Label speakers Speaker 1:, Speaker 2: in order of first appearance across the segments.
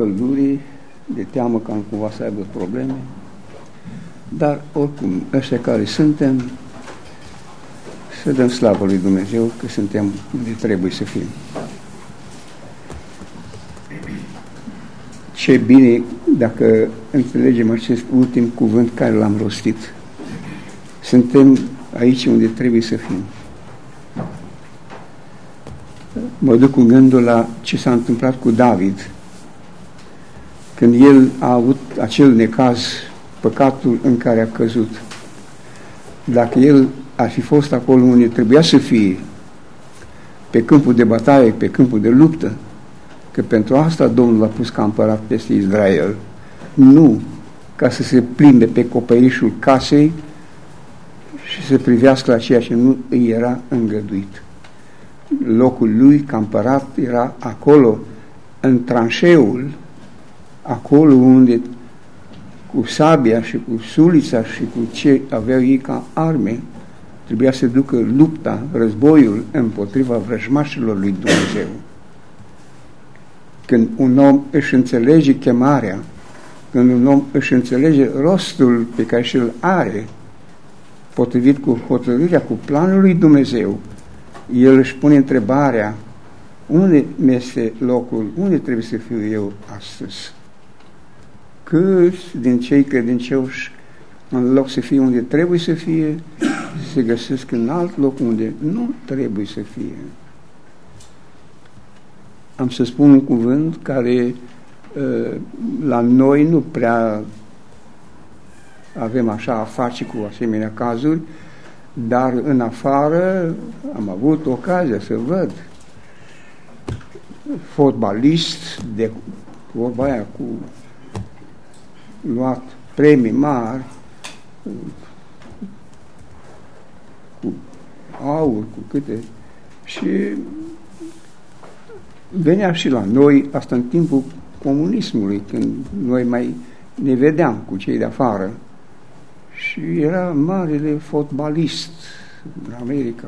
Speaker 1: căldurii, de teamă că am cumva să aibă probleme. Dar, oricum, ăștia care suntem, să dăm slavă lui Dumnezeu că suntem unde trebuie să fim. Ce bine dacă înțelegem acest ultim cuvânt care l-am rostit. Suntem aici unde trebuie să fim. Mă duc cu gândul la ce s-a întâmplat cu David, când el a avut acel necaz, păcatul în care a căzut. Dacă el ar fi fost acolo unde trebuia să fie, pe câmpul de bătaie, pe câmpul de luptă, că pentru asta Domnul l-a pus ca împărat peste Israel, nu ca să se plimbe pe coperișul casei și să privească la ceea ce nu îi era îngăduit. Locul lui ca împărat era acolo, în tranșeul, acolo unde cu sabia și cu sulița și cu ce aveau ei ca arme, trebuia să ducă lupta, războiul împotriva vrăjmașilor lui Dumnezeu. Când un om își înțelege chemarea, când un om își înțelege rostul pe care și-l are, potrivit cu hotărârea, cu planul lui Dumnezeu, el își pune întrebarea, unde este locul, unde trebuie să fiu eu astăzi? Câți din cei credincioși, în loc să fie unde trebuie să fie, se găsesc în alt loc unde nu trebuie să fie. Am să spun un cuvânt care ă, la noi nu prea avem așa a face cu asemenea cazuri, dar în afară am avut ocazia să văd fotbalist de vorba aia cu luat premii mari cu aur, cu câte și venea și la noi, asta în timpul comunismului, când noi mai ne vedeam cu cei de afară și era marele fotbalist în America,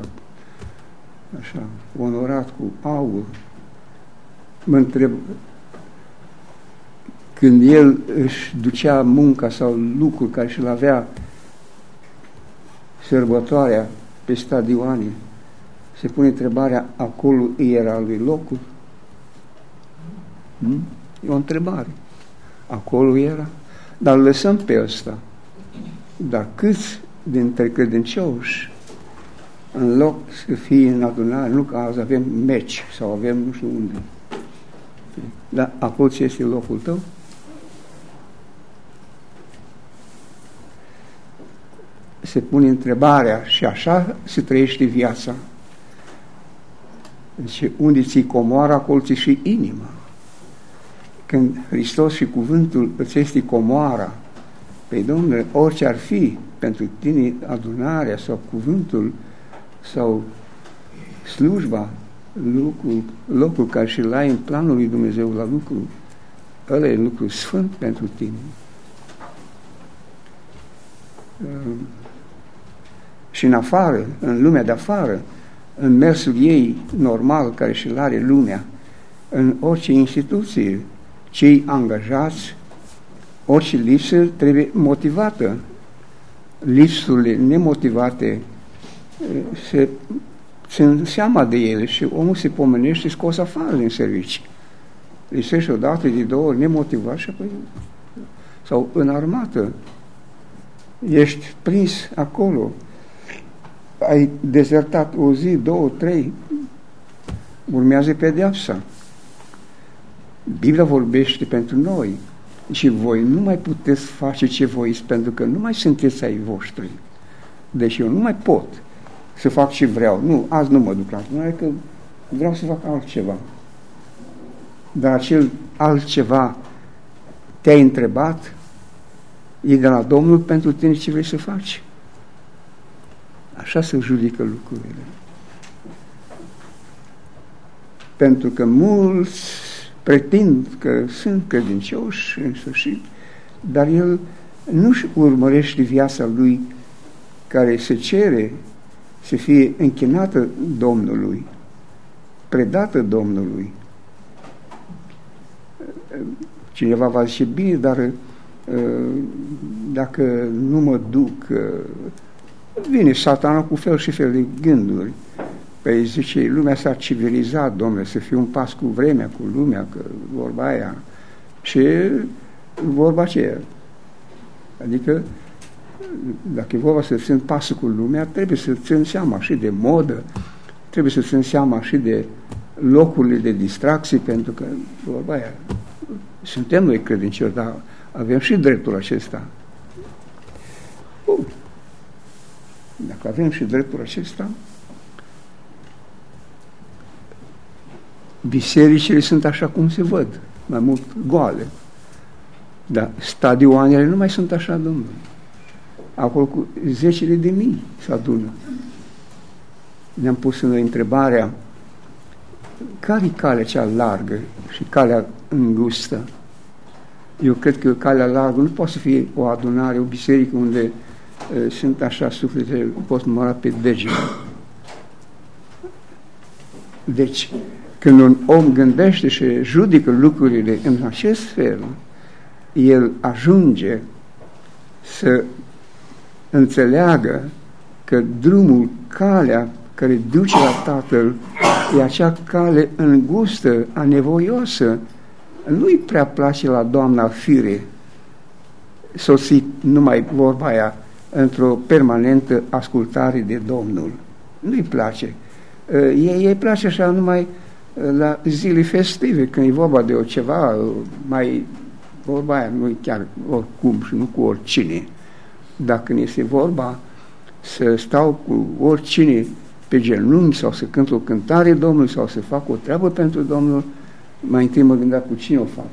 Speaker 1: așa, onorat cu aur. Mă întreb, când el își ducea munca sau lucrul care și-l avea sărbătoarea pe stadioane, se pune întrebarea, acolo era lui locul? Hmm? E o întrebare. Acolo era? Dar lăsăm pe ăsta. Dar câți dintre credincioși, în loc să fie în adunare, nu că azi avem meci sau avem nu știu unde, dar acolo ce este locul tău? Se pune întrebarea și așa se trăiește viața. Deci unde ți comoara, acolo ți și inima. Când Hristos și cuvântul îți este comoara, pe Domnule, orice ar fi pentru tine adunarea sau cuvântul sau slujba, lucrul, locul care și-l ai în planul lui Dumnezeu la lucru, ăla e lucru sfânt pentru tine. Și în afară, în lumea de afară, în mersul ei normal care și-l are lumea, în orice instituție, cei angajați, orice lipsă trebuie motivată. Lipsurile nemotivate eh, se țin seama de ele și omul se pomenește scos afară din servicii. Lipsește o dată, de două ori, nemotivat și apoi sau în armată. Ești prins acolo. Ai dezertat o zi, două, trei, urmează pedeapsa. Biblia vorbește pentru noi și voi nu mai puteți face ce voiți pentru că nu mai sunteți ai voștri. Deci eu nu mai pot să fac ce vreau. Nu, azi nu mă duc la adunare că vreau să fac altceva. Dar acel altceva te-ai întrebat, e de la Domnul pentru tine ce vrei să faci. Așa se judică lucrurile. Pentru că mulți pretind că sunt credincioși în sfârșit, dar el nu-și urmărește viața lui care se cere să fie închinată Domnului, predată Domnului. cineva va zice, bine, dar dacă nu mă duc, vine satana cu fel și fel de gânduri. Păi zice, lumea s-a civilizat, domnule, să fie un pas cu vremea, cu lumea, că vorba aia. Și vorba aceea. Adică, dacă e vorba să țin pasul cu lumea, trebuie să țin seama și de modă, trebuie să țin seama și de locurile de distracție, pentru că, vorba aia, suntem noi credincioși, dar avem și dreptul acesta. Bun. Dacă avem și dreptul acesta, bisericile sunt așa cum se văd, mai mult goale. Dar stadioanele nu mai sunt așa, domnule. Acolo cu zecile de mii se adună. Ne-am pus în întrebarea care e calea cea largă și calea îngustă? Eu cred că calea largă nu poate să fie o adunare, o biserică unde uh, sunt așa suflete, pot număra pe degete. Deci, când un om gândește și judică lucrurile în acest fel, el ajunge să înțeleagă că drumul, calea care duce la Tatăl e acea cale îngustă, anevoioasă. Nu-i prea place la doamna fire sosit numai vorba aia într-o permanentă ascultare de Domnul. Nu-i place. Ei, ei place așa numai la zile festive, când e vorba de o ceva mai, vorba aia, nu chiar oricum și nu cu oricine. Dacă ne este vorba să stau cu oricine pe genunchi sau să cânt o cântare Domnului sau să fac o treabă pentru Domnul, mai întâi mă gândeam cu cine o fac.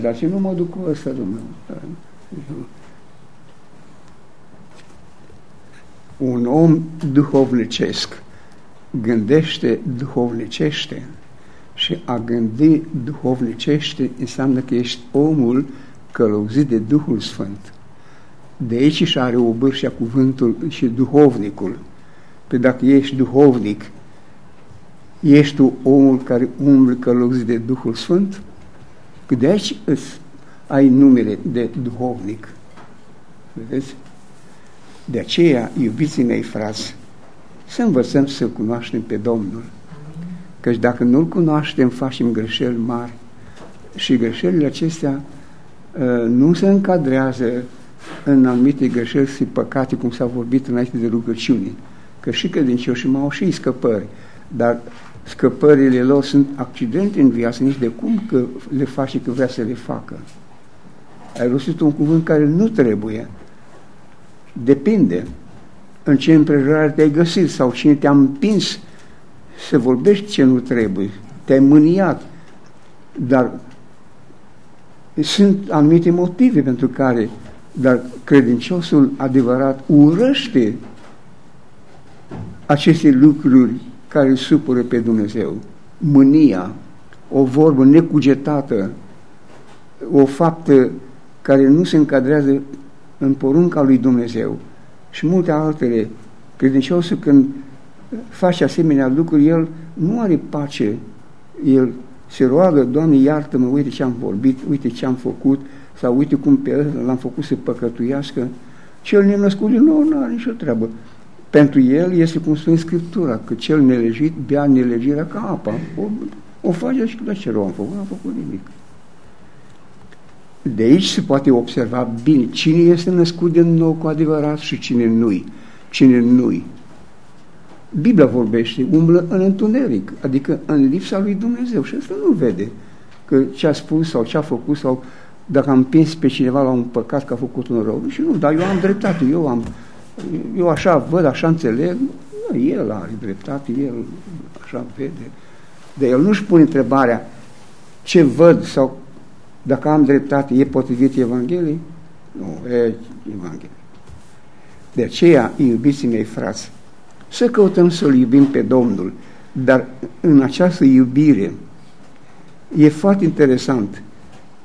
Speaker 1: Dar ce nu mă duc cu ăsta, Domnul? Un om duhovnicesc gândește duhovnicește și a gândi duhovnicește înseamnă că ești omul călăuzit de Duhul Sfânt. De aici și are o bârșea cuvântul și duhovnicul. Pe dacă ești duhovnic, ești tu omul care umblă călăuzit de Duhul Sfânt? Că de aici îți ai numele de duhovnic. Vedeți? De aceea, iubiții mei frați, să învățăm să cunoaștem pe Domnul. Căci dacă nu-L cunoaștem, facem greșeli mari. Și greșelile acestea uh, nu se încadrează în anumite greșeli și păcate, cum s-a vorbit înainte de rugăciune. Că și credincioșii mai au și scăpări, dar scăpările lor sunt accidente în viață, nici de cum că le face că vrea să le facă. Ai rostit un cuvânt care nu trebuie. Depinde în ce împrejurare te-ai găsit sau cine te-a împins să vorbești ce nu trebuie, te-ai mâniat, dar sunt anumite motive pentru care, dar credinciosul adevărat urăște aceste lucruri care îl supără pe Dumnezeu. Mânia, o vorbă necugetată, o faptă care nu se încadrează în porunca lui Dumnezeu și multe altele. Credinciosul când face asemenea lucruri, el nu are pace. El se roagă, Doamne, iartă-mă, uite ce am vorbit, uite ce am făcut, sau uite cum pe ăsta l-am făcut să păcătuiască. Cel nenăscut din nou nu are nicio treabă. Pentru el este cum spune Scriptura, că cel nelegit bea nelegirea ca apa. O, o face și la ce rău am făcut, nu am făcut nimic. De aici se poate observa bine cine este născut din nou cu adevărat și cine nu-i. Cine nu-i. Biblia vorbește, umblă în întuneric, adică în lipsa lui Dumnezeu și asta nu vede că ce a spus sau ce a făcut sau dacă am împins pe cineva la un păcat că a făcut un rău. Și nu, dar eu am dreptate, eu am eu așa văd, așa înțeleg, el are dreptate, el așa vede. De el nu-și pune întrebarea ce văd sau dacă am dreptate, e potrivit Evangheliei? Nu, e Evanghelie. De aceea, iubiții mei frați, să căutăm să-L iubim pe Domnul, dar în această iubire e foarte interesant.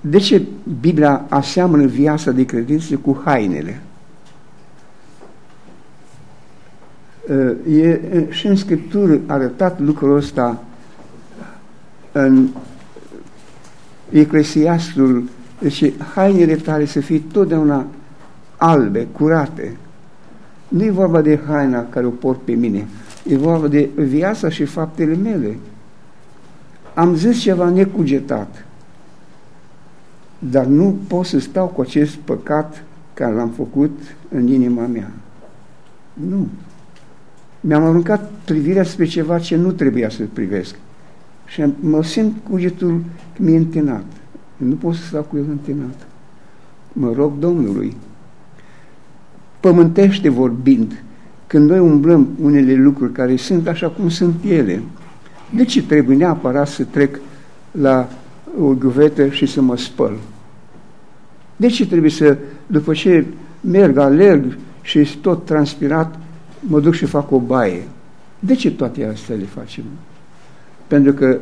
Speaker 1: De ce Biblia aseamănă viața de credință cu hainele? E și în Scriptură arătat lucrul ăsta în Eclesiastul deci hainele tale să fie totdeauna albe, curate. Nu e vorba de haina care o port pe mine, e vorba de viața și faptele mele. Am zis ceva necugetat, dar nu pot să stau cu acest păcat care l-am făcut în inima mea. Nu. Mi-am aruncat privirea spre ceva ce nu trebuia să privesc. Și mă simt cugetul că mi-e întinat. Nu pot să stau cu el întinat. Mă rog Domnului, pământește vorbind, când noi umblăm unele lucruri care sunt așa cum sunt ele, de ce trebuie neapărat să trec la o ghiuvetă și să mă spăl? De ce trebuie să, după ce merg, alerg și tot transpirat, mă duc și fac o baie? De ce toate astea le facem? Pentru că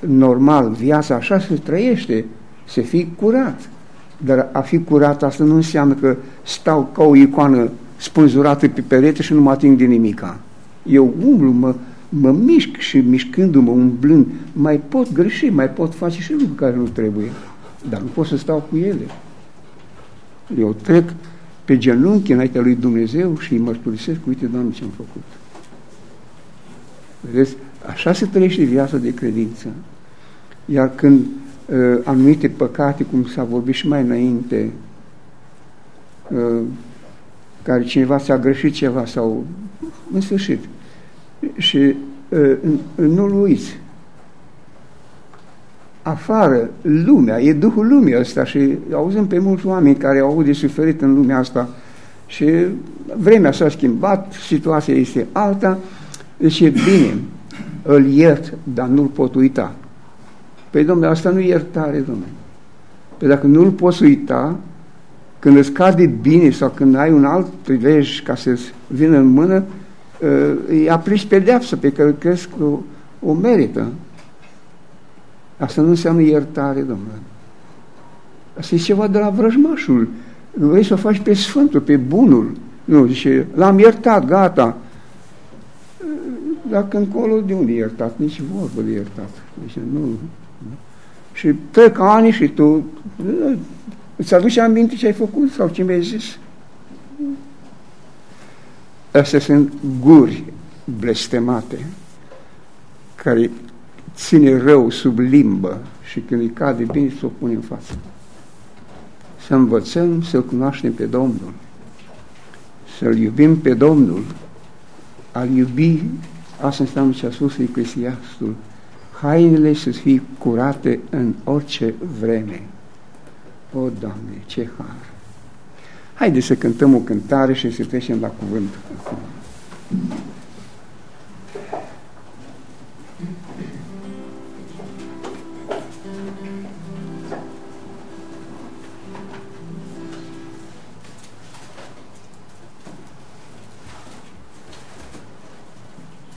Speaker 1: normal, viața așa se trăiește, să fii curat. Dar a fi curat asta nu înseamnă că stau ca o icoană spânzurată pe perete și nu mă ating de nimica. Eu umblu, mă, mă mișc și mișcându-mă, umblând, mai pot greși, mai pot face și lucruri care nu trebuie. Dar nu pot să stau cu ele. Eu trec pe genunchi înaintea lui Dumnezeu și îi mărturisesc, uite, Doamne, ce am făcut. Vedeți? Așa se trăiește viața de credință. Iar când uh, anumite păcate, cum s-a vorbit și mai înainte, uh, care cineva s-a greșit ceva sau în sfârșit și uh, nu-l uiți. Afară, lumea, e Duhul lumii ăsta și auzim pe mulți oameni care au avut de suferit în lumea asta și vremea s-a schimbat, situația este alta, deci e bine îl iert, dar nu-l pot uita. Păi, domnule, asta nu e iertare, domnule. Păi dacă nu-l poți uita, când îți cade bine sau când ai un alt prilej ca să vină în mână, ă, îi aplici pedeapsă pe care crezi că o, o merită. Asta nu înseamnă iertare, domnule. Asta e ceva de la vrăjmașul. Vrei să o faci pe Sfântul, pe Bunul. Nu, zice, l-am iertat, gata. Dacă încolo, de unde iertat? Nici vorbă de iertat. Deci nu, nu. Și trec ani și tu îți aduci aminte ce ai făcut sau ce mi-ai zis? Astea sunt guri blestemate care ține rău sub limbă și când îi cade bine să o pune în față. Să învățăm să-L cunoaștem pe Domnul, să-L iubim pe Domnul, al iubi Asta înseamnă ce a spus Eclesiastul. Hainele să fie curate în orice vreme. O, Doamne, ce har! Haideți să cântăm o cântare și să trecem la cuvânt acum.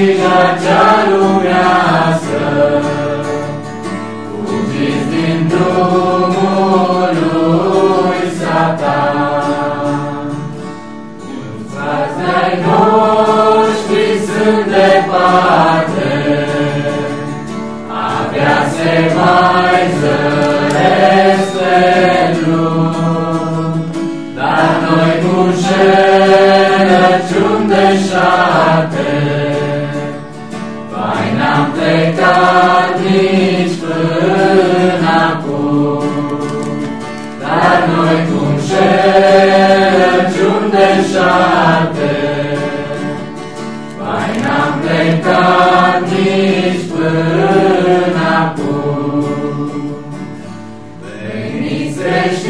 Speaker 2: Domnul ne
Speaker 1: Praise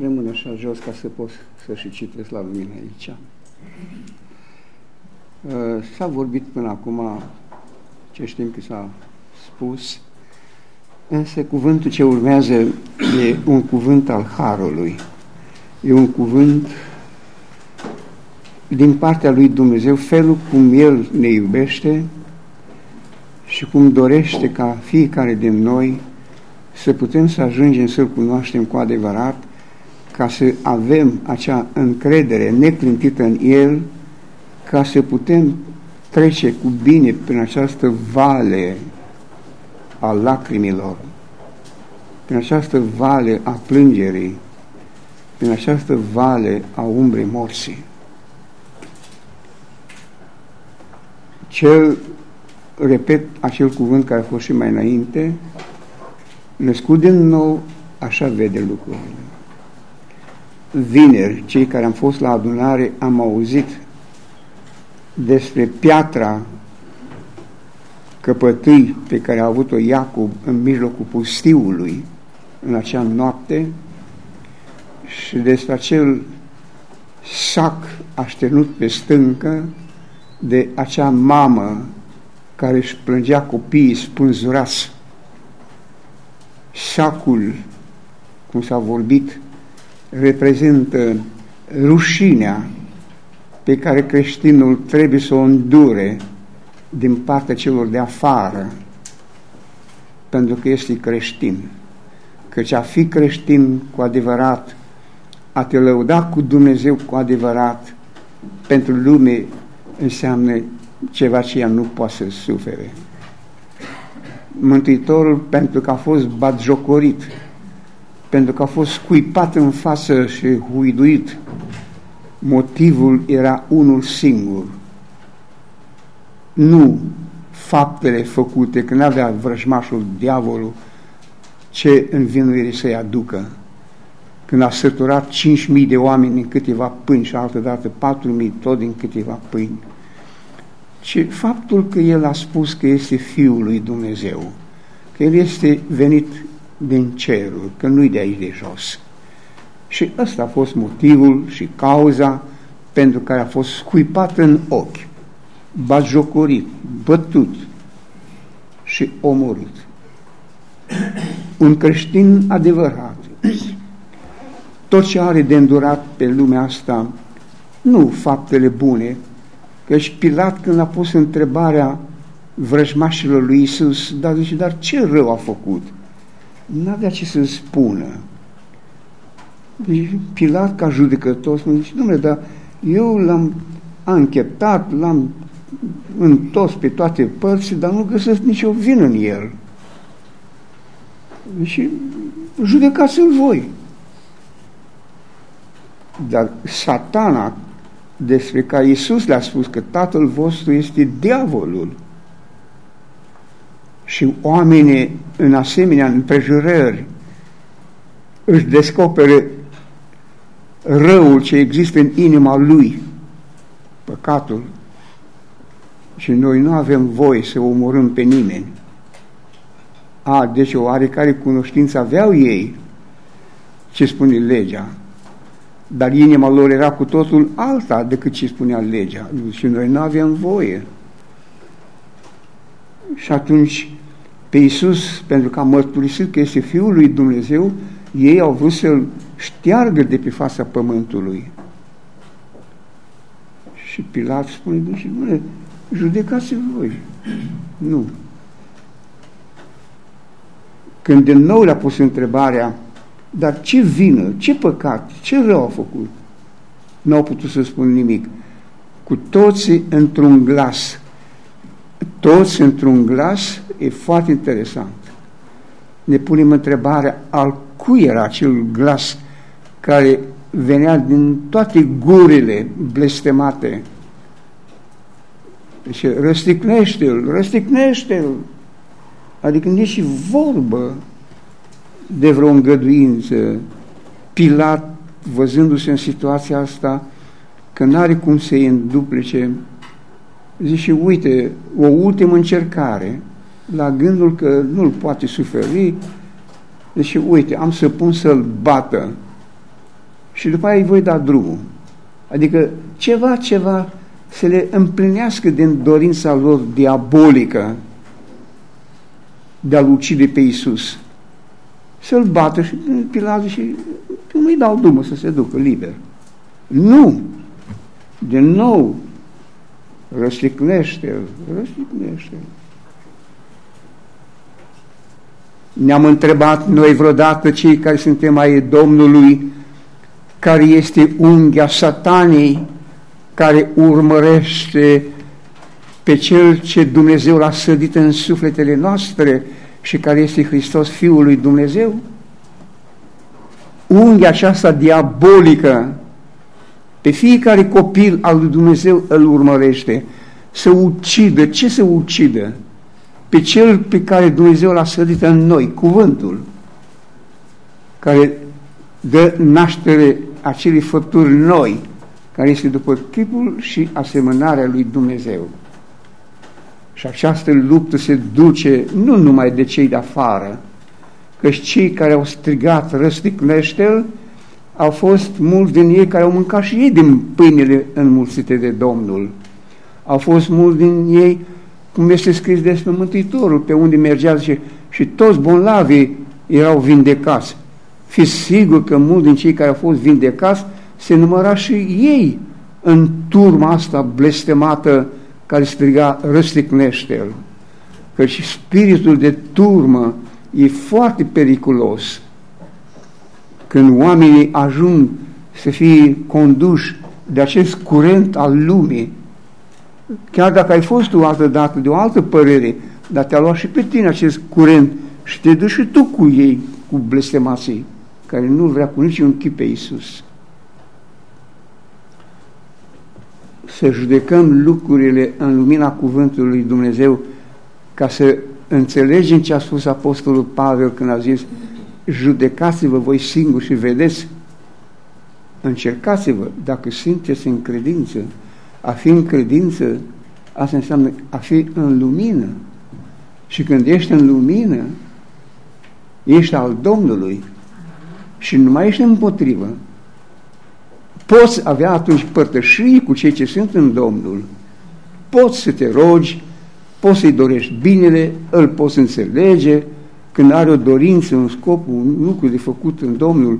Speaker 1: rămân așa jos ca să pot să și citesc la mine aici. Uh, S-a vorbit până acum ce știm că s-a spus, însă cuvântul ce urmează e un cuvânt al Harului. E un cuvânt din partea lui Dumnezeu, felul cum El ne iubește și cum dorește ca fiecare din noi să putem să ajungem să-L cunoaștem cu adevărat, ca să avem acea încredere neclintită în El, ca să putem trece cu bine prin această vale a lacrimilor, prin această vale a plângerii, prin această vale a umbrei morții. Cel, repet acel cuvânt care a fost și mai înainte, născut din nou, așa vede lucrurile. Vineri, cei care am fost la adunare, am auzit despre piatra căpătâi pe care a avut-o Iacob în mijlocul pustiului în acea noapte și despre acel sac așternut pe stâncă de acea mamă care își plângea copiii spânzurați. Sacul, cum s-a vorbit, reprezintă rușinea pe care creștinul trebuie să o îndure din partea celor de afară, pentru că este creștin. Căci a fi creștin cu adevărat, a te lăuda cu Dumnezeu cu adevărat, pentru lume înseamnă ceva ce ea nu poate să sufere. Mântuitorul, pentru că a fost batjocorit, pentru că a fost scuipat în față și huiduit, motivul era unul singur. Nu faptele făcute, că n-avea vrăjmașul diavolul ce învinuire să-i aducă. Când a săturat 5.000 de oameni din câteva pâini și altădată 4.000 tot din câteva pâini, ci faptul că el a spus că este Fiul lui Dumnezeu, că el este venit din cerul, că nu-i de aici de jos. Și ăsta a fost motivul și cauza pentru care a fost scuipat în ochi, batjocorit, bătut și omorât. Un creștin adevărat, tot ce are de îndurat pe lumea asta, nu faptele bune, căci Pilat când a pus întrebarea vrăjmașilor lui Isus, dar zice, dar ce rău a făcut? N-avea ce să spună. Deci Pilat ca judecător spune, zice, domnule, dar eu l-am anchetat, l-am întors pe toate părți, dar nu găsesc nicio vină în el. Și judecați-l voi. Dar satana, despre care Iisus le-a spus că tatăl vostru este diavolul, și oamenii în asemenea împrejurări își descopere răul ce există în inima lui, păcatul, și noi nu avem voie să omorâm pe nimeni. A, deci o oarecare cunoștință aveau ei ce spune legea, dar inima lor era cu totul alta decât ce spunea legea și noi nu avem voie. Și atunci pe Iisus, pentru că a mărturisit că este Fiul lui Dumnezeu, ei au vrut să-L șteargă de pe fața pământului. Și Pilat spune, deci, nu, judecați voi. Nu. Când de nou le-a pus întrebarea, dar ce vină, ce păcat, ce rău a făcut? Nu au putut să spun nimic. Cu toții într-un glas. Toți într-un glas e foarte interesant. Ne punem întrebarea al cui era acel glas care venea din toate gurile blestemate. Deci răsticnește-l, răsticnește-l. Adică nici și vorbă de vreo îngăduință. Pilat, văzându-se în situația asta, că n-are cum să-i înduplice, zice, uite, o ultimă încercare, la gândul că nu-l poate suferi, deci uite, am să pun să-l bată și după aia îi voi da drumul. Adică ceva, ceva să le împlinească din dorința lor diabolică de a-L ucide pe Iisus. Să-L bată și Pilat și nu îi dau drumul să se ducă liber. Nu! De nou, răsticnește-l, răsticnește-l. Ne-am întrebat noi vreodată cei care suntem ai Domnului, care este unghia satanei, care urmărește pe Cel ce Dumnezeu l-a sădit în sufletele noastre și care este Hristos Fiul lui Dumnezeu? Unghia aceasta diabolică pe fiecare copil al lui Dumnezeu îl urmărește să ucidă. Ce să ucidă? Pe cel pe care Dumnezeu l-a sădit în noi, cuvântul, care dă naștere acelei făpturi noi, care este după chipul și asemănarea lui Dumnezeu. Și această luptă se duce nu numai de cei de afară, că cei care au strigat răsticnește-l, au fost mulți din ei care au mâncat și ei din pâinele înmulțite de Domnul. Au fost mulți din ei cum este scris despre Mântuitorul, pe unde mergea și, și toți bolnavii erau vindecați. Fiți sigur că mulți din cei care au fost vindecați se număra și ei în turma asta blestemată care striga răsticnește-l. Căci spiritul de turmă e foarte periculos. Când oamenii ajung să fie conduși de acest curent al lumii, chiar dacă ai fost o altă dată de o altă părere, dar te-a luat și pe tine acest curent și te duci și tu cu ei, cu blestemații, care nu vrea cu niciun chip pe Iisus. Să judecăm lucrurile în lumina cuvântului lui Dumnezeu ca să înțelegem ce a spus Apostolul Pavel când a zis judecați-vă voi singuri și vedeți, încercați-vă dacă sunteți în credință a fi în credință, asta înseamnă a fi în lumină. Și când ești în lumină, ești al Domnului și nu mai ești împotrivă. Poți avea atunci părtășii cu cei ce sunt în Domnul. Poți să te rogi poți să-i dorești binele, îl poți înțelege, când are o dorință, un scop, un lucru de făcut în Domnul,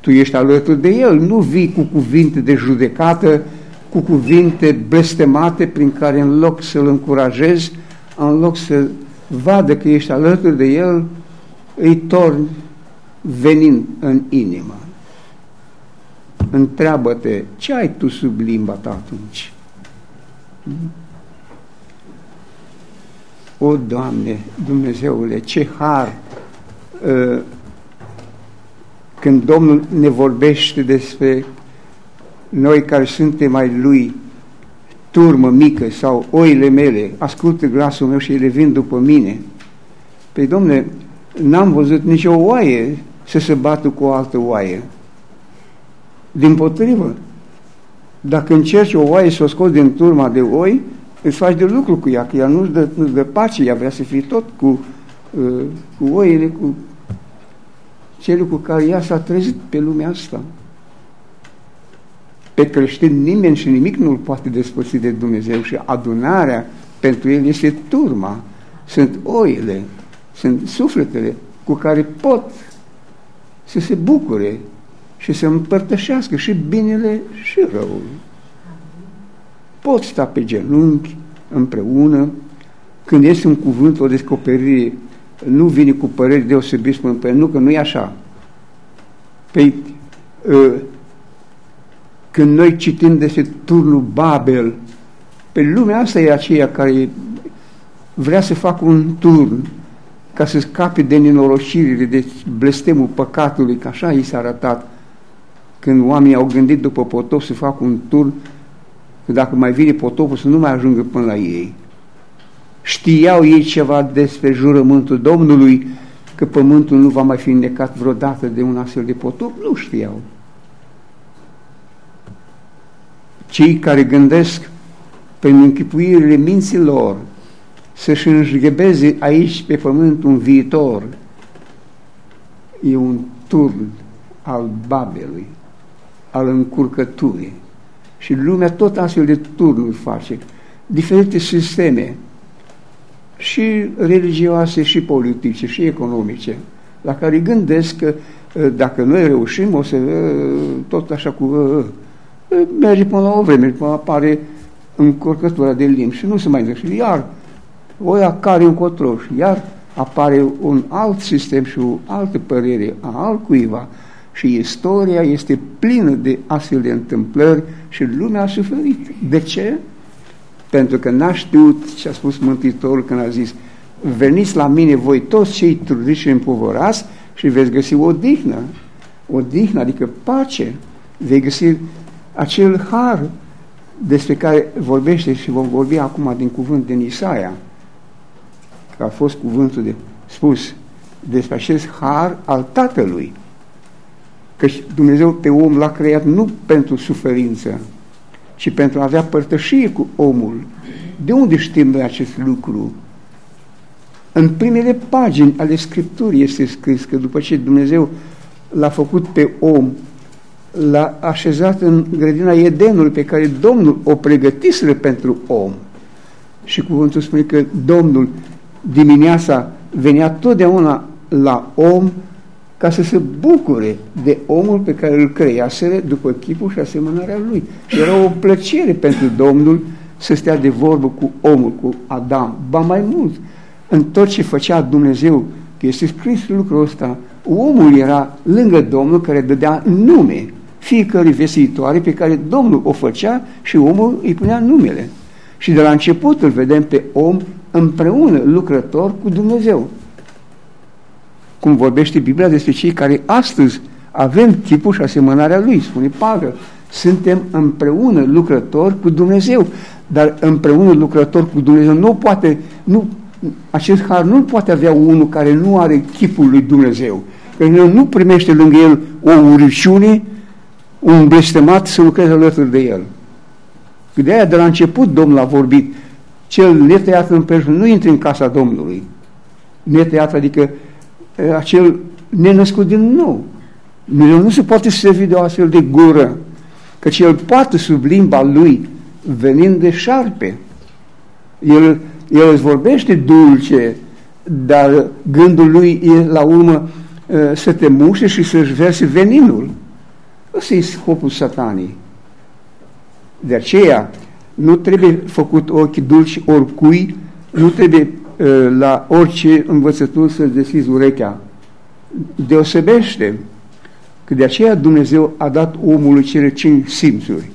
Speaker 1: tu ești alături de el, nu vii cu cuvinte de judecată, cu cuvinte blestemate prin care în loc să-l încurajezi, în loc să vadă că ești alături de el, îi torni venind în inimă. Întreabă-te, ce ai tu sub limba ta atunci? O, Doamne, Dumnezeule, ce har ă, când Domnul ne vorbește despre noi care suntem mai Lui, turmă mică sau oile mele, ascultă glasul meu și ele vin după mine. Păi, Domnule, n-am văzut nicio oaie să se bată cu o altă oaie. Din potrivă, dacă încerci o oaie să o scoți din turma de oi, îți faci de lucru cu ea, că ea nu-ți dă, nu dă pace, ea vrea să fie tot cu, uh, cu oile, cu cele cu care ea s-a trezit pe lumea asta. Pe creștin nimeni și nimic nu îl poate despărți de Dumnezeu și adunarea pentru el este turma, sunt oile, sunt sufletele cu care pot să se bucure și să împărtășească și binele și răul. Pot sta pe genunchi împreună, când este un cuvânt, o descoperire, nu vine cu păreri deosebite, spun, păi nu, că nu e așa. Păi, ă, când noi citim despre turnul Babel, pe lumea asta e aceea care vrea să facă un turn ca să scape de nenorocirile, de blestemul păcatului, că așa i s-a arătat când oamenii au gândit după potop să facă un turn, că dacă mai vine potopul să nu mai ajungă până la ei. Știau ei ceva despre jurământul Domnului, că pământul nu va mai fi înnecat vreodată de un astfel de potop? Nu știau. Cei care gândesc prin închipuirile minților să-și înșghebeze aici pe pământ un viitor, e un turn al Babelui, al încurcăturii. Și lumea tot astfel de turnuri face, diferite sisteme, și religioase, și politice, și economice, la care gândesc că ă, dacă noi reușim, o să ă, tot așa cu ă, merge până la o vreme, până apare încurcătura de limbi și nu se mai zice. Iar oia care încotro și iar apare un alt sistem și o altă părere a altcuiva și istoria este plină de astfel de întâmplări și lumea a suferit. De ce? Pentru că n-a știut ce a spus Mântuitorul când a zis veniți la mine voi toți cei trudiți și împovorați și veți găsi o dihnă. O dihnă, adică pace. Vei găsi acel har despre care vorbește și vom vorbi acum din cuvânt din Isaia, că a fost cuvântul de spus despre acest har al Tatălui. Că Dumnezeu pe om l-a creat nu pentru suferință, ci pentru a avea părtășie cu omul. De unde știm noi acest lucru? În primele pagini ale Scripturii este scris că după ce Dumnezeu l-a făcut pe om l-a așezat în grădina Edenului pe care Domnul o pregătisele pentru om. Și cuvântul spune că Domnul dimineața venea totdeauna la om ca să se bucure de omul pe care îl creaseră după chipul și asemănarea lui. Și era o plăcere pentru Domnul să stea de vorbă cu omul, cu Adam. Ba mai mult, în tot ce făcea Dumnezeu, că este scris lucrul ăsta, omul era lângă Domnul care dădea nume fiecare vesitoare pe care Domnul o făcea și omul îi punea numele. Și de la început îl vedem pe om împreună, lucrător cu Dumnezeu. Cum vorbește Biblia despre cei care astăzi avem tipul și asemănarea lui, spune Pavel. Suntem împreună lucrători cu Dumnezeu, dar împreună lucrători cu Dumnezeu nu poate, nu, acest har nu poate avea unul care nu are chipul lui Dumnezeu. Că nu primește lângă el o uriciune un blestemat să lucreze alături de el. De aia de la început Domnul a vorbit, cel netăiat în prejur nu intre în casa Domnului. Netăiat adică acel nenăscut din nou. Dumnezeu nu se poate servi de o astfel de gură, căci el poate sub limba lui, venind de șarpe. El el îți vorbește dulce, dar gândul lui e la urmă uh, să te muște și să-și verse veninul. Ăsta e scopul satanii. De aceea, nu trebuie făcut ochi dulci oricui, nu trebuie uh, la orice învățătură să deschizi urechea. Deosebește că de aceea Dumnezeu a dat omului cele cinci simțuri,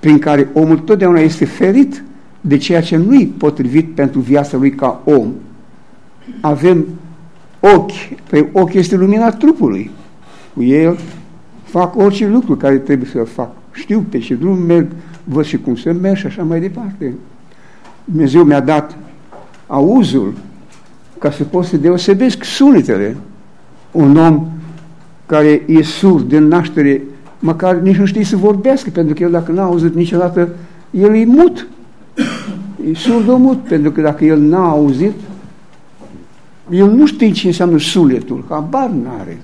Speaker 1: prin care omul totdeauna este ferit de ceea ce nu-i potrivit pentru viața lui ca om. Avem ochi, pe ochi este lumina trupului. Cu el fac orice lucru care trebuie să-l fac. Știu pe ce drum merg, văd și cum să merg și așa mai departe. Dumnezeu mi-a dat auzul ca să pot să deosebesc sunetele. Un om care e surd de naștere, măcar nici nu știe să vorbească, pentru că el dacă n-a auzit niciodată, el e mut. E surdomut, pentru că dacă el n-a auzit, el nu știe ce înseamnă suletul, habar n-are.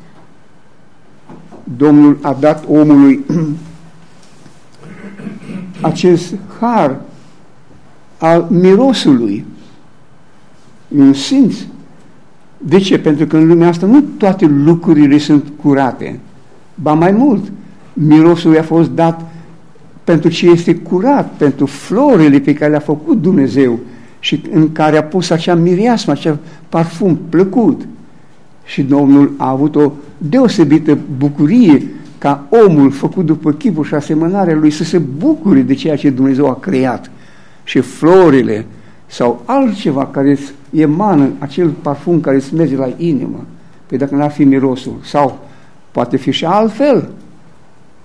Speaker 1: Domnul a dat omului acest har al mirosului, un simț. De ce? Pentru că în lumea asta nu toate lucrurile sunt curate. Ba mai mult, mirosul a fost dat pentru ce este curat, pentru florile pe care le-a făcut Dumnezeu și în care a pus acea mireasmă, acea parfum plăcut. Și Domnul a avut o deosebită bucurie ca omul făcut după chipul și asemănarea lui să se bucure de ceea ce Dumnezeu a creat. Și florile sau altceva care emană acel parfum care îți merge la inimă. Păi dacă n-ar fi mirosul. Sau poate fi și altfel.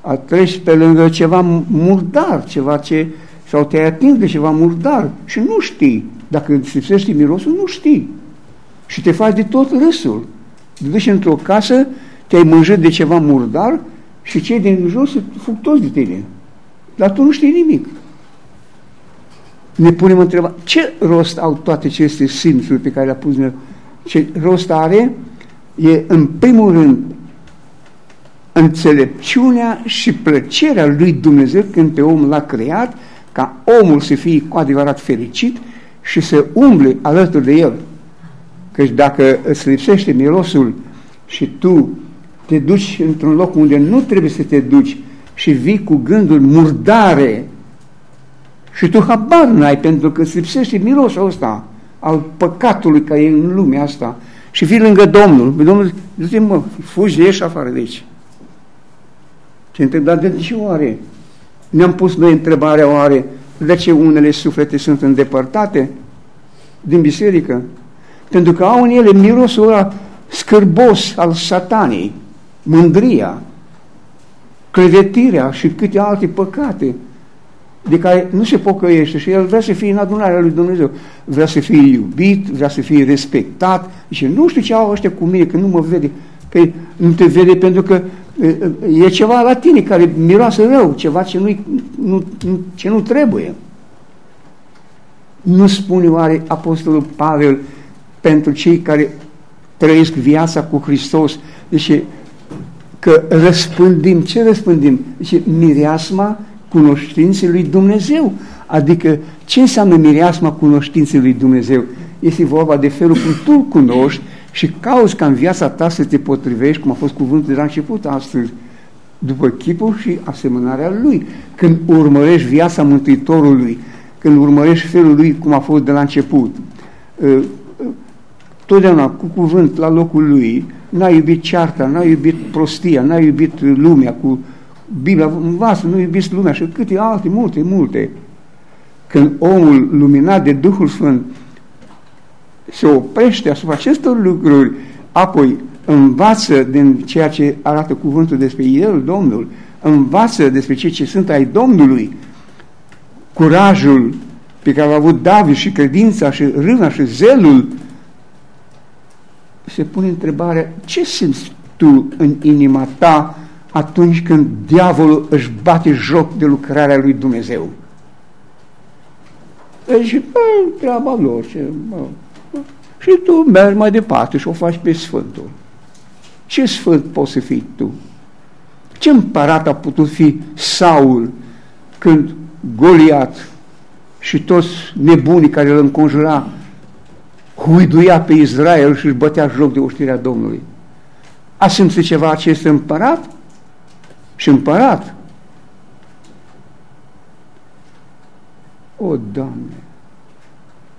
Speaker 1: A treci pe lângă ceva murdar, ceva ce sau te-ai atins de ceva murdar și nu știi. Dacă îți lipsește mirosul, nu știi. Și te faci de tot râsul. Te duci într-o casă, te-ai mânjat de ceva murdar și cei din jos fug toți de tine. Dar tu nu știi nimic. Ne punem întrebarea, ce rost au toate aceste simțuri pe care le-a pus Dumnezeu? Ce rost are? E în primul rând înțelepciunea și plăcerea lui Dumnezeu când pe om l-a creat ca omul să fie cu adevărat fericit și să umble alături de el. Căci dacă îți lipsește mirosul și tu te duci într-un loc unde nu trebuie să te duci și vii cu gânduri murdare și tu habar n-ai pentru că îți lipsește mirosul ăsta al păcatului care e în lumea asta și vii lângă Domnul. Domnul zice, mă, fugi, ieși afară de aici. Ce întreb, dar de ce oare? Ne-am pus noi întrebarea oare de ce unele suflete sunt îndepărtate din biserică? Pentru că au în ele mirosul ăla scârbos al satanii, mândria, credetirea și câte alte păcate de care nu se pocăiește și el vrea să fie în adunarea lui Dumnezeu. Vrea să fie iubit, vrea să fie respectat și nu știu ce au ăștia cu mine, că nu mă vede. Că nu te vede pentru că e ceva la tine care miroase rău, ceva ce, nu, nu, ce nu trebuie. Nu spune oare Apostolul Pavel pentru cei care trăiesc viața cu Hristos, deci că răspândim, ce răspândim? Deci mireasma cunoștinței lui Dumnezeu. Adică ce înseamnă mireasma cunoștinței lui Dumnezeu? Este vorba de felul cum tu cunoști și cauți ca în viața ta să te potrivești, cum a fost cuvântul de la început astăzi, după chipul și asemănarea Lui. Când urmărești viața Mântuitorului, când urmărești felul Lui cum a fost de la început, ă, ă, totdeauna cu cuvânt la locul Lui, n-a iubit cearta, n-a iubit prostia, n-a iubit lumea cu Biblia, învață, nu iubiți lumea și câte alte, multe, multe. Când omul luminat de Duhul Sfânt se oprește asupra acestor lucruri, apoi învață din ceea ce arată cuvântul despre El, Domnul, învață despre ceea ce sunt ai Domnului, curajul pe care l-a avut David și credința și râna și zelul, se pune întrebarea, ce simți tu în inima ta atunci când diavolul își bate joc de lucrarea lui Dumnezeu? Deci, bă, treaba lor, ce, bă, și tu mergi mai departe și o faci pe Sfântul. Ce Sfânt poți să fii tu? Ce împărat a putut fi Saul când Goliat și toți nebunii care îl înconjura huiduia pe Israel și își bătea joc de oștirea Domnului. A simțit ceva acest împărat? Și împărat. O, Doamne,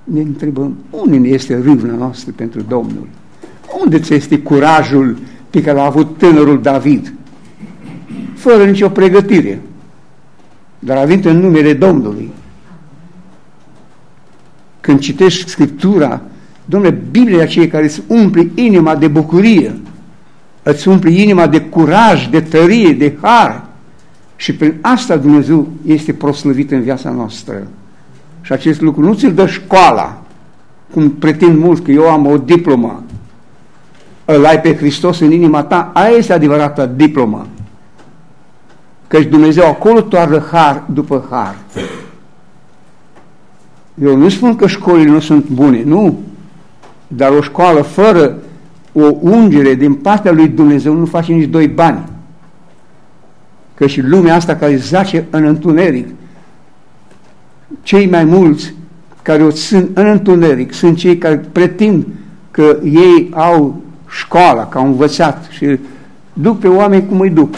Speaker 1: ne întrebăm, unde ne este râvna noastră pentru Domnul? Unde ți este curajul pe care l-a avut tânărul David? Fără nicio pregătire, dar a venit în numele Domnului. Când citești Scriptura, Domnule, Biblia cei care îți umple inima de bucurie, îți umple inima de curaj, de tărie, de har. Și prin asta Dumnezeu este proslăvit în viața noastră. Și acest lucru nu ți-l dă școala, cum pretind mulți că eu am o diplomă. Îl ai pe Hristos în inima ta, aia este adevărata diplomă. Căci Dumnezeu acolo toarnă har după har. Eu nu spun că școlile nu sunt bune, nu. Dar o școală fără o ungere din partea lui Dumnezeu nu face nici doi bani. Că și lumea asta care zace în întuneric, cei mai mulți care o sunt în întuneric sunt cei care pretind că ei au școala, că au învățat și duc pe oameni cum îi duc.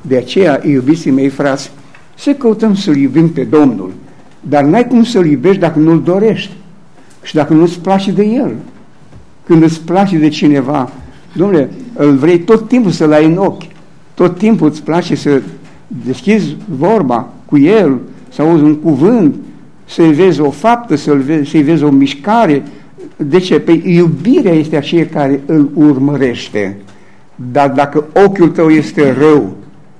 Speaker 1: De aceea, iubiții mei frați, să căutăm să-L iubim pe Domnul, dar n-ai cum să-L iubești dacă nu-L dorești și dacă nu-ți place de El. Când îți place de cineva, domnule, îl vrei tot timpul să-l ai în ochi, tot timpul îți place să deschizi vorba cu el, să auzi un cuvânt, să-i vezi o faptă, să-i vezi, să vezi o mișcare. De ce? Păi iubirea este aceea care îl urmărește. Dar dacă ochiul tău este rău,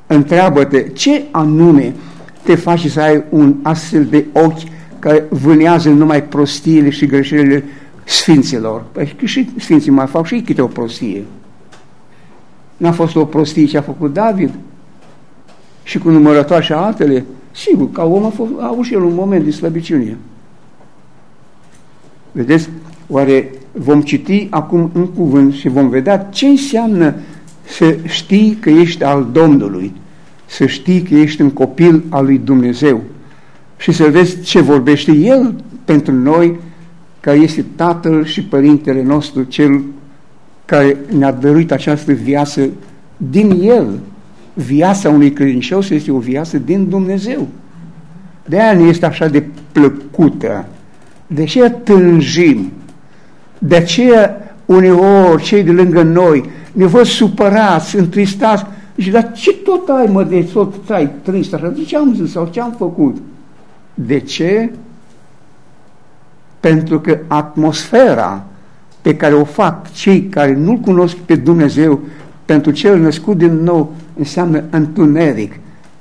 Speaker 1: întreabă-te ce anume te face să ai un astfel de ochi care vânează numai prostiile și greșelile sfinților. Păi și sfinții mai fac și ei câte o prostie. N-a fost o prostie ce a făcut David și cu numărătoare și altele. Sigur, ca om a, fost, a avut și el un moment de slăbiciune. Vedeți? Oare vom citi acum un cuvânt și vom vedea ce înseamnă să știi că ești al Domnului, să știi că ești un copil al lui Dumnezeu și să vezi ce vorbește El pentru noi, care este Tatăl și Părintele nostru, Cel care ne-a dăruit această viață din El. Viața unui credincios este o viață din Dumnezeu. De aia nu este așa de plăcută. De aceea tânjim. De aceea uneori cei de lângă noi ne văd supărați, întristați. Și dar ce tot ai, mă, de tot ai trist așa? De ce am zis sau ce am făcut? De ce? Pentru că atmosfera pe care o fac cei care nu-L cunosc pe Dumnezeu pentru cel născut din nou înseamnă întuneric,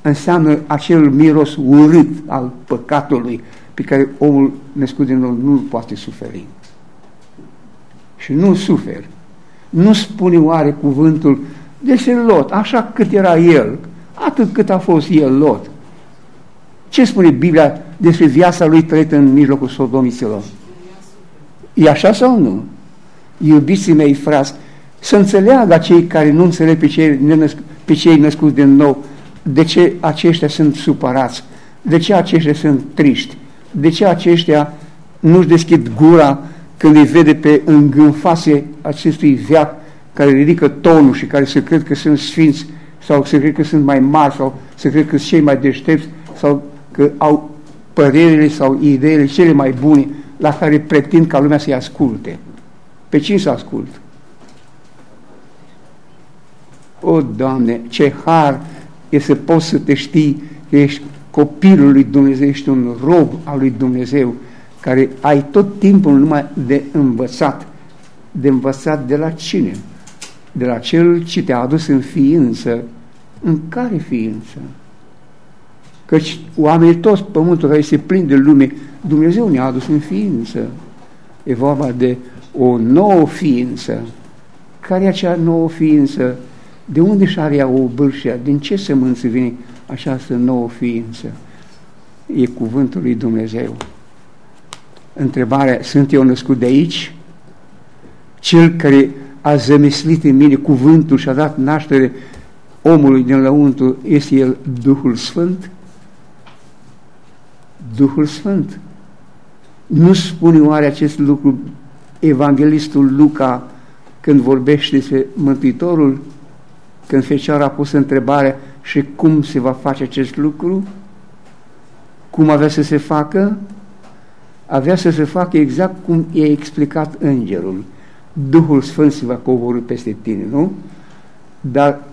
Speaker 1: înseamnă acel miros urât al păcatului pe care omul născut din nou nu-l poate suferi. Și nu suferi. Nu spune oare cuvântul despre Lot, așa cât era el, atât cât a fost el Lot. Ce spune Biblia despre viața lui trăită în mijlocul sodomiților? E așa sau nu? Iubiții mei frați, să înțeleagă cei care nu înțeleg pe cei, pe cei născuți din nou, de ce aceștia sunt supărați, de ce aceștia sunt triști, de ce aceștia nu-și deschid gura când îi vede pe îngânfase acestui veac care ridică tonul și care se cred că sunt sfinți sau se cred că sunt mai mari sau se cred că sunt cei mai deștepți sau că au părerile sau ideile cele mai bune la care pretind ca lumea să-i asculte. Pe cine să ascult? O, Doamne, ce har e să poți să te știi că ești copilul lui Dumnezeu, ești un rob al lui Dumnezeu, care ai tot timpul numai de învățat. De învățat de la cine? De la cel ce te-a adus în ființă. În care ființă? Căci oamenii toți, pământul care se plin de lume, Dumnezeu ne-a adus în ființă. E vorba de o nouă ființă. Care e acea nouă ființă? De unde și are ea o bârșia? Din ce sămânță vine această nouă ființă? E cuvântul lui Dumnezeu. Întrebarea, sunt eu născut de aici? Cel care a zămislit în mine cuvântul și a dat naștere omului din lăuntru, este el Duhul Sfânt? Duhul Sfânt. Nu spune oare acest lucru evanghelistul Luca când vorbește despre Mântuitorul, când Fecioara a pus întrebarea și cum se va face acest lucru? Cum avea să se facă? Avea să se facă exact cum i-a explicat îngerul. Duhul Sfânt se va coborâ peste tine, nu? Dar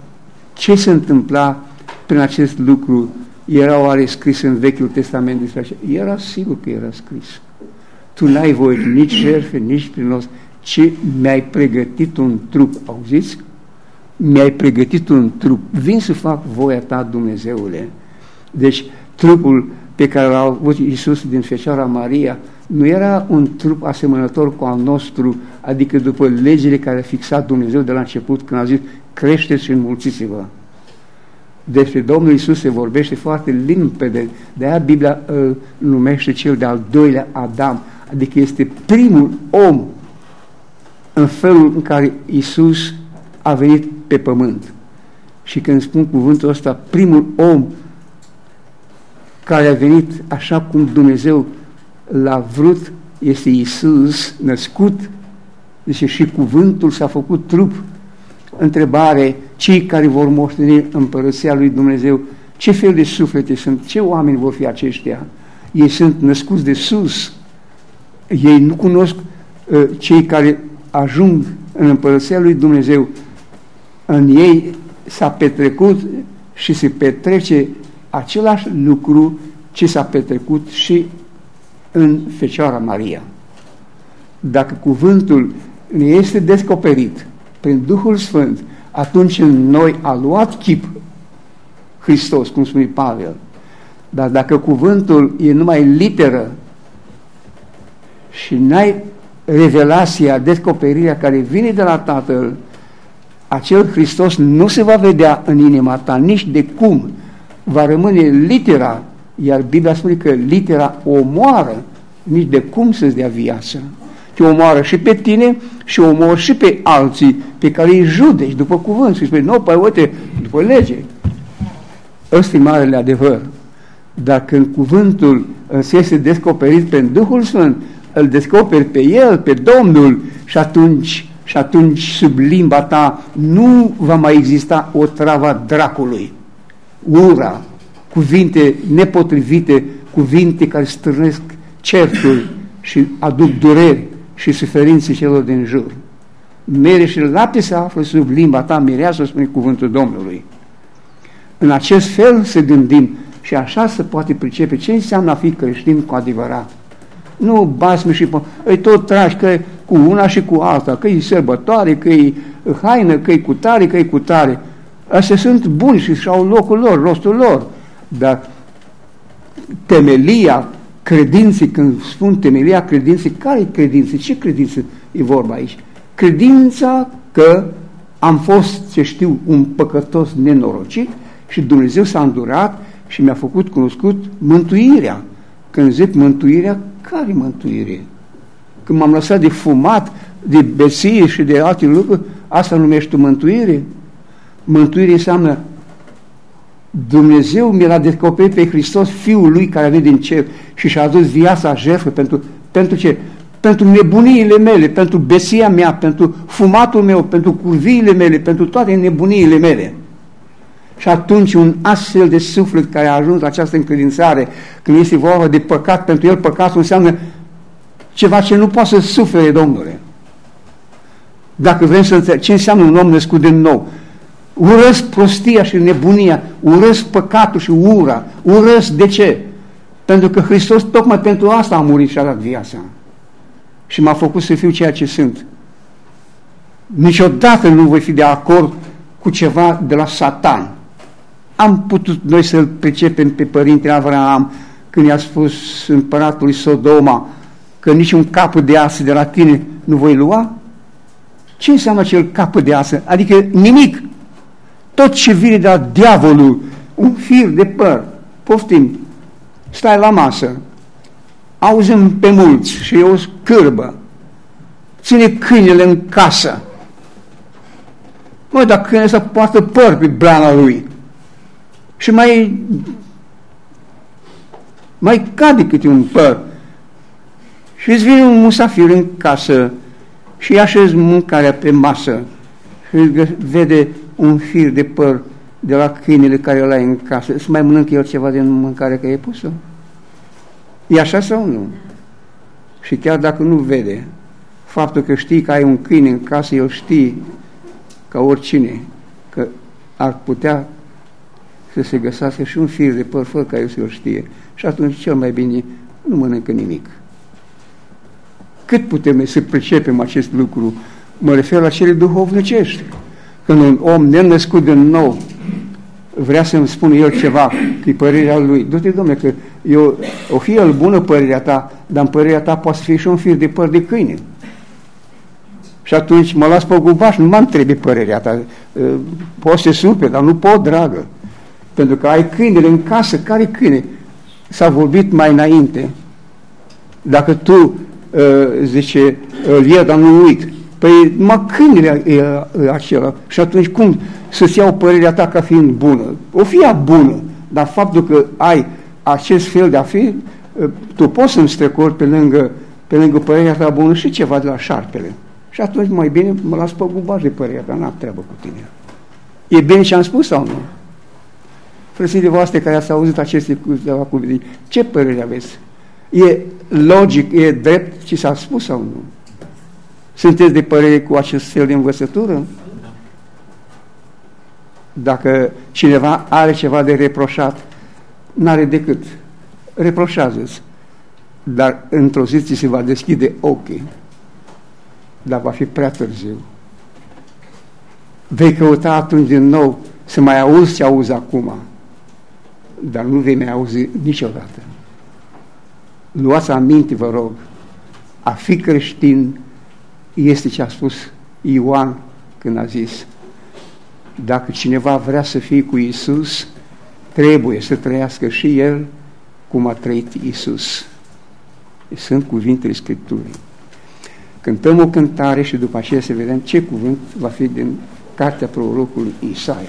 Speaker 1: ce se întâmpla prin acest lucru? Era oare scris în Vechiul Testament despre așa? Era sigur că era scris. Tu n-ai voie nici jertfe, nici prin os, ci mi-ai pregătit un trup. Auziți? Mi-ai pregătit un trup. Vin să fac voia ta, Dumnezeule. Deci, trupul pe care l-a avut Iisus din Fecioara Maria nu era un trup asemănător cu al nostru, adică după legile care a fixat Dumnezeu de la început când a zis creșteți și înmulțiți-vă. Despre Domnul Isus se vorbește foarte limpede, de aia Biblia îl numește cel de-al doilea Adam, adică este primul om în felul în care Isus a venit pe pământ. Și când spun cuvântul ăsta, primul om care a venit așa cum Dumnezeu l-a vrut, este Isus născut, deci și cuvântul s-a făcut trup. Întrebare, cei care vor moșteni împărăția lui Dumnezeu, ce fel de suflete sunt, ce oameni vor fi aceștia? Ei sunt născuți de sus, ei nu cunosc uh, cei care ajung în împărăția lui Dumnezeu, în ei s-a petrecut și se petrece același lucru ce s-a petrecut și în Fecioara Maria. Dacă cuvântul ne este descoperit prin Duhul Sfânt, atunci în noi a luat chip Hristos, cum spune Pavel. Dar dacă cuvântul e numai literă și n-ai revelația, descoperirea care vine de la Tatăl, acel Hristos nu se va vedea în inima ta nici de cum. Va rămâne litera, iar Biblia spune că litera omoară, nici de cum să-ți dea viață. Te omoară și pe tine și omoară și pe alții pe care îi judeci după cuvânt și spune, nu, păi uite, după lege. Ăsta e marele adevăr. Dar când cuvântul se este descoperit pe Duhul Sfânt, îl descoperi pe El, pe Domnul și atunci, și atunci sub limba ta nu va mai exista o travă dracului, ura, cuvinte nepotrivite, cuvinte care strânesc certuri și aduc dureri și suferințe celor din jur. Mere și lapte se află sub limba ta, mireasă, spune cuvântul Domnului. În acest fel să gândim și așa se poate pricepe ce înseamnă a fi creștin cu adevărat. Nu basme și îi tot tragi că cu una și cu alta, că e sărbătoare, că e haină, că e cu tare, că e cu tare. Astea sunt buni și au locul lor, rostul lor. Dar temelia credinței, când spun temelia credinței, care e credință? Ce credință e vorba aici? Credința că am fost, ce știu, un păcătos nenorocit și Dumnezeu s-a îndurat și mi-a făcut cunoscut mântuirea. Când zic mântuirea, care mântuire? Când m-am lăsat de fumat, de besie și de alte lucruri, asta numește mântuire? Mântuire înseamnă Dumnezeu mi l-a descoperit pe Hristos, Fiul Lui care a venit din cer și și-a adus viața jertfă pentru, pentru ce? Pentru nebuniile mele, pentru besia mea, pentru fumatul meu, pentru curviile mele, pentru toate nebuniile mele. Și atunci un astfel de suflet care a ajuns la această încredințare, când este vorba de păcat, pentru el păcatul înseamnă ceva ce nu poate să sufere, Domnule. Dacă vrem să înțelegem ce înseamnă un om născut din nou, urăsc prostia și nebunia, urăsc păcatul și ura, urăsc de ce? Pentru că Hristos tocmai pentru asta a murit și a dat viața. Și m-a făcut să fiu ceea ce sunt. Niciodată nu voi fi de acord cu ceva de la Satan. Am putut noi să-l pricepem pe părintele Avraam când i-a spus împăratului Sodoma că niciun cap de asă de la tine nu voi lua? Ce înseamnă acel cap de asă? Adică nimic. Tot ce vine de la diavolul, un fir de păr, poftim, stai la masă, auzim pe mulți și e o scârbă, ține câinele în casă. Mă, dar câinele să poartă păr pe blana lui. Și mai mai cade câte un păr. Și îți vine un musafir în casă și așezi mâncarea pe masă. Și vede un fir de păr de la câinele care îl ai în casă. Îți mai mănâncă el ceva din mâncare că e pusă? E așa sau nu? Și chiar dacă nu vede, faptul că știi că ai un câine în casă, el știe ca oricine că ar putea să se găsească și un fir de păr fără ca el să-l știe. Și atunci cel mai bine nu mănâncă nimic. Cât putem să pricepem acest lucru? Mă refer la cele duhovnicești. Când un om nenăscut din nou vrea să-mi spună el ceva, că e părerea lui, du-te, domne, că eu, o fi el bună părerea ta, dar în părerea ta poate să fie și un fir de păr de câine. Și atunci mă las pe gubaș, nu mă trebuie părerea ta. Poți să supe, dar nu pot, dragă. Pentru că ai câinele în casă, care câine? S-a vorbit mai înainte. Dacă tu, zice, îl iei, dar nu uit, Păi mă câinele e, e acela. Și atunci cum să-ți iau părerea ta ca fiind bună? O fie bună, dar faptul că ai acest fel de a fi, tu poți să-mi strecori pe lângă, pe lângă părerea ta bună și ceva de la șarpele. Și atunci mai bine mă las pe gubaj de părerea ta, n-am treabă cu tine. E bine ce am spus sau nu? Frățile voastre care ați auzit aceste cuvinte, ce părere aveți? E logic, e drept ce s-a spus sau nu? Sunteți de părere cu acest fel de învățătură? Dacă cineva are ceva de reproșat, n-are decât. Reproșează-ți. Dar într-o zi ți se va deschide ochii. Dar va fi prea târziu. Vei căuta atunci din nou să mai auzi ce auzi acum. Dar nu vei mai auzi niciodată. Luați aminte, vă rog, a fi creștin este ce a spus Ioan când a zis dacă cineva vrea să fie cu Isus, trebuie să trăiască și el cum a trăit Isus. Sunt cuvintele Scripturii. Cântăm o cântare și după aceea să vedem ce cuvânt va fi din cartea prorocului Isaia.